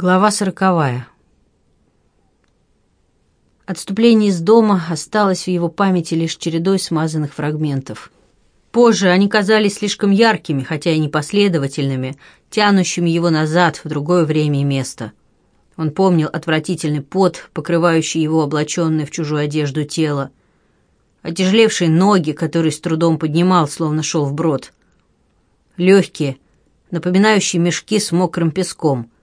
Глава сороковая. Отступление из дома осталось в его памяти лишь чередой смазанных фрагментов. Позже они казались слишком яркими, хотя и непоследовательными, тянущими его назад в другое время и место. Он помнил отвратительный пот, покрывающий его облаченное в чужую одежду тело, отяжелевшие ноги, которые с трудом поднимал, словно шел вброд, легкие, напоминающие мешки с мокрым песком —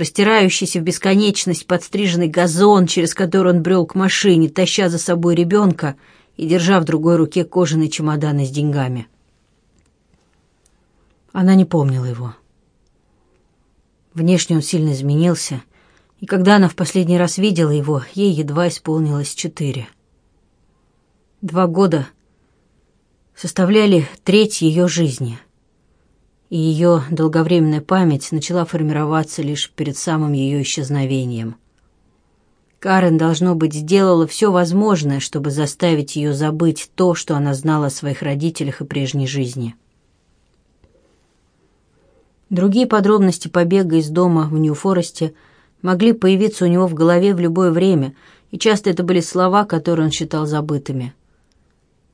простирающийся в бесконечность подстриженный газон, через который он брел к машине, таща за собой ребенка и держа в другой руке кожаный чемодан с деньгами. Она не помнила его. Внешне он сильно изменился, и когда она в последний раз видела его, ей едва исполнилось четыре. Два года составляли треть ее жизни — и ее долговременная память начала формироваться лишь перед самым ее исчезновением. Карен, должно быть, сделала все возможное, чтобы заставить ее забыть то, что она знала о своих родителях и прежней жизни. Другие подробности побега из дома в Нью-Форесте могли появиться у него в голове в любое время, и часто это были слова, которые он считал забытыми.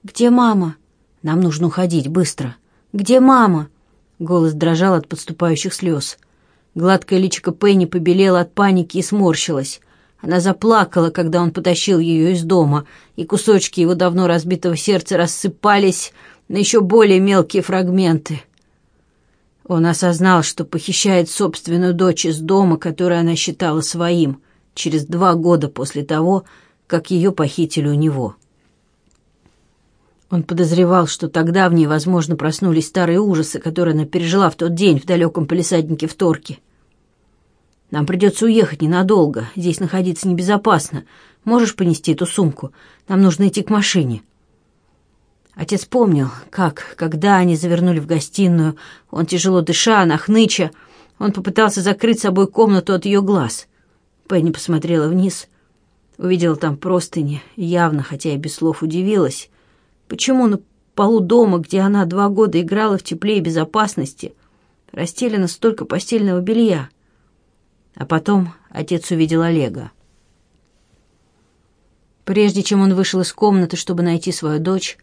«Где мама?» «Нам нужно уходить, быстро!» «Где мама?» Голос дрожал от подступающих слез. Гладкая личико Пенни побелела от паники и сморщилась. Она заплакала, когда он потащил ее из дома, и кусочки его давно разбитого сердца рассыпались на еще более мелкие фрагменты. Он осознал, что похищает собственную дочь из дома, который она считала своим, через два года после того, как ее похитили у него. Он подозревал, что тогда в ней, возможно, проснулись старые ужасы, которые она пережила в тот день в далеком палисаднике в Торке. «Нам придется уехать ненадолго. Здесь находиться небезопасно. Можешь понести эту сумку? Нам нужно идти к машине». Отец помнил, как, когда они завернули в гостиную, он тяжело дыша, нахныча, он попытался закрыть собой комнату от ее глаз. Пенни посмотрела вниз, увидела там простыни, явно, хотя и без слов, удивилась, Почему на полу дома, где она два года играла в тепле и безопасности, расстелено столько постельного белья? А потом отец увидел Олега. Прежде чем он вышел из комнаты, чтобы найти свою дочь,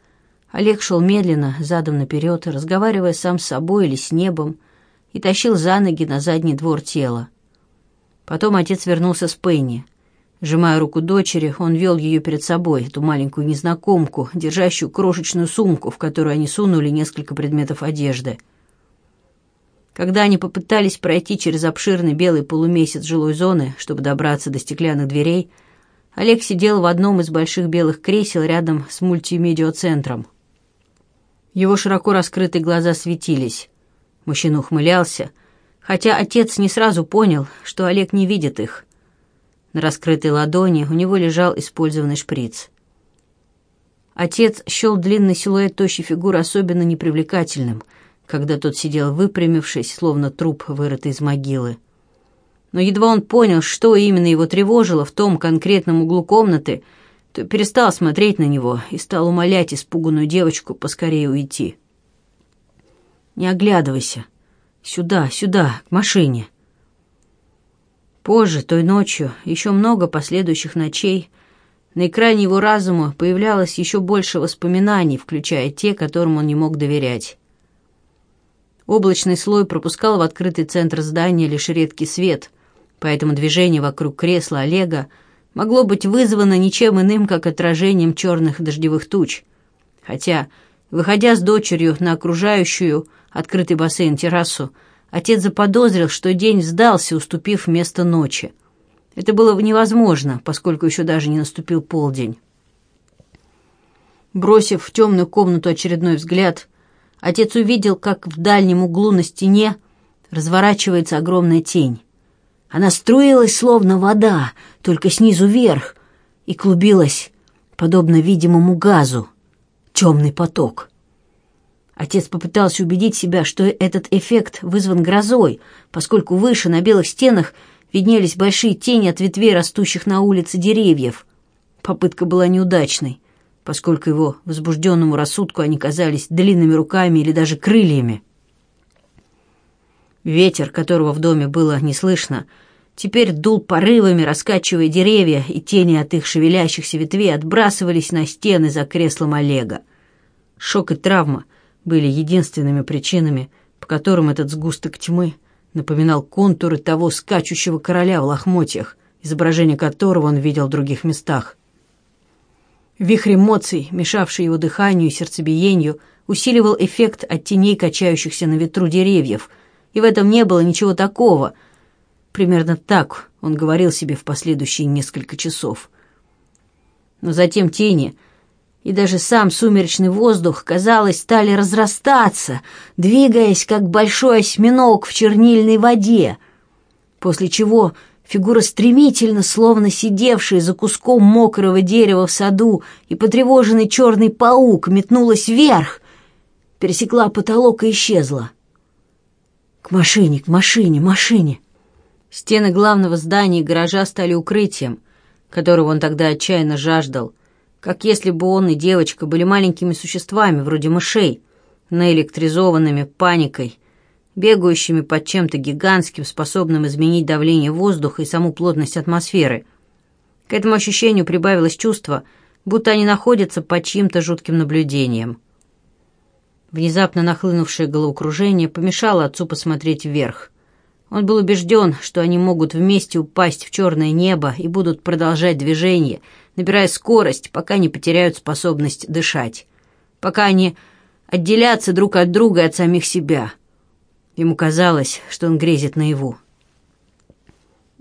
Олег шел медленно, задом наперед, разговаривая сам с собой или с небом, и тащил за ноги на задний двор тела. Потом отец вернулся с Пенни сжимая руку дочери, он вел ее перед собой, эту маленькую незнакомку, держащую крошечную сумку, в которую они сунули несколько предметов одежды. Когда они попытались пройти через обширный белый полумесяц жилой зоны, чтобы добраться до стеклянных дверей, Олег сидел в одном из больших белых кресел рядом с мультимедиа-центром. Его широко раскрытые глаза светились. Мужчина ухмылялся, хотя отец не сразу понял, что Олег не видит их — на раскрытой ладони у него лежал использованный шприц. Отец счел длинный силуэт тощей фигуры особенно непривлекательным, когда тот сидел выпрямившись, словно труп, вырытый из могилы. Но едва он понял, что именно его тревожило в том конкретном углу комнаты, то перестал смотреть на него и стал умолять испуганную девочку поскорее уйти. «Не оглядывайся. Сюда, сюда, к машине. Позже, той ночью, еще много последующих ночей, на экране его разума появлялось еще больше воспоминаний, включая те, которым он не мог доверять. Облачный слой пропускал в открытый центр здания лишь редкий свет, поэтому движение вокруг кресла Олега могло быть вызвано ничем иным, как отражением черных дождевых туч. Хотя, выходя с дочерью на окружающую открытый бассейн террасу, Отец заподозрил, что день сдался, уступив место ночи. Это было невозможно, поскольку еще даже не наступил полдень. Бросив в темную комнату очередной взгляд, отец увидел, как в дальнем углу на стене разворачивается огромная тень. Она струилась, словно вода, только снизу вверх, и клубилась, подобно видимому газу, темный поток — Отец попытался убедить себя, что этот эффект вызван грозой, поскольку выше на белых стенах виднелись большие тени от ветвей растущих на улице деревьев. Попытка была неудачной, поскольку его возбужденному рассудку они казались длинными руками или даже крыльями. Ветер, которого в доме было не слышно, теперь дул порывами, раскачивая деревья, и тени от их шевелящихся ветвей отбрасывались на стены за креслом Олега. Шок и травма — были единственными причинами, по которым этот сгусток тьмы напоминал контуры того скачущего короля в лохмотьях, изображение которого он видел в других местах. Вихрь эмоций, мешавший его дыханию и сердцебиению, усиливал эффект от теней, качающихся на ветру деревьев, и в этом не было ничего такого. Примерно так он говорил себе в последующие несколько часов. Но затем тени — и даже сам сумеречный воздух, казалось, стали разрастаться, двигаясь, как большой осьминог в чернильной воде, после чего фигура стремительно, словно сидевшая за куском мокрого дерева в саду и потревоженный черный паук, метнулась вверх, пересекла потолок и исчезла. «К машине, к машине, машине!» Стены главного здания и гаража стали укрытием, которого он тогда отчаянно жаждал — как если бы он и девочка были маленькими существами, вроде мышей, наэлектризованными паникой, бегающими под чем-то гигантским, способным изменить давление воздуха и саму плотность атмосферы. К этому ощущению прибавилось чувство, будто они находятся под чьим-то жутким наблюдением. Внезапно нахлынувшее головокружение помешало отцу посмотреть вверх. Он был убежден, что они могут вместе упасть в черное небо и будут продолжать движение — набирая скорость, пока не потеряют способность дышать, пока они отделятся друг от друга и от самих себя. Ему казалось, что он грезит наяву.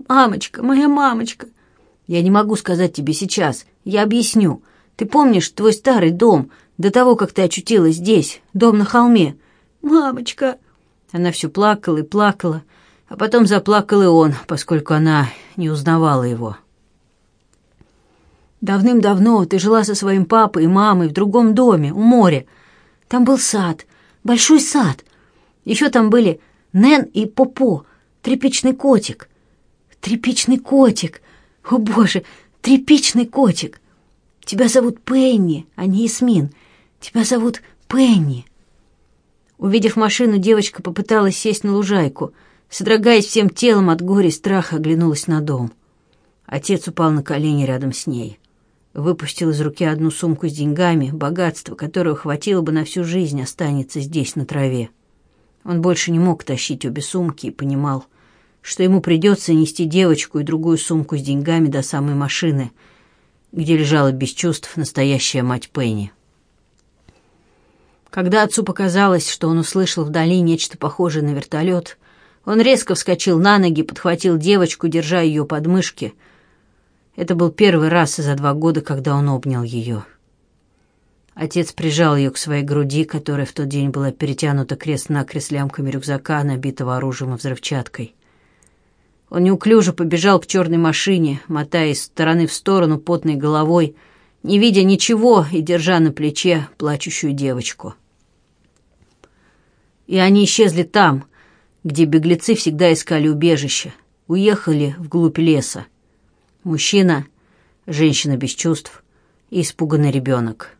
«Мамочка, моя мамочка!» «Я не могу сказать тебе сейчас, я объясню. Ты помнишь твой старый дом, до того, как ты очутилась здесь, дом на холме?» «Мамочка!» Она все плакала и плакала, а потом заплакал и он, поскольку она не узнавала его. Давным-давно ты жила со своим папой и мамой в другом доме, у моря. Там был сад, большой сад. Еще там были Нэн и Попо, тряпичный котик. Тряпичный котик! О, боже, тряпичный котик! Тебя зовут Пенни, а не Ясмин. Тебя зовут Пенни. Увидев машину, девочка попыталась сесть на лужайку. Содрогаясь всем телом от горя и страха, оглянулась на дом. Отец упал на колени рядом с ней выпустил из руки одну сумку с деньгами, богатство которого хватило бы на всю жизнь, останется здесь, на траве. Он больше не мог тащить обе сумки и понимал, что ему придется нести девочку и другую сумку с деньгами до самой машины, где лежала без чувств настоящая мать Пенни. Когда отцу показалось, что он услышал вдали нечто похожее на вертолет, он резко вскочил на ноги, подхватил девочку, держа ее под мышки — это был первый раз за два года, когда он обнял ее. Отец прижал ее к своей груди, которая в тот день была перетянута крест-накрест лямками рюкзака, набитого оружием и взрывчаткой. Он неуклюже побежал к черной машине, мотая из стороны в сторону потной головой, не видя ничего и держа на плече плачущую девочку. И они исчезли там, где беглецы всегда искали убежище, уехали вглубь леса, мужчина, женщина без чувств и испуганный ребенок.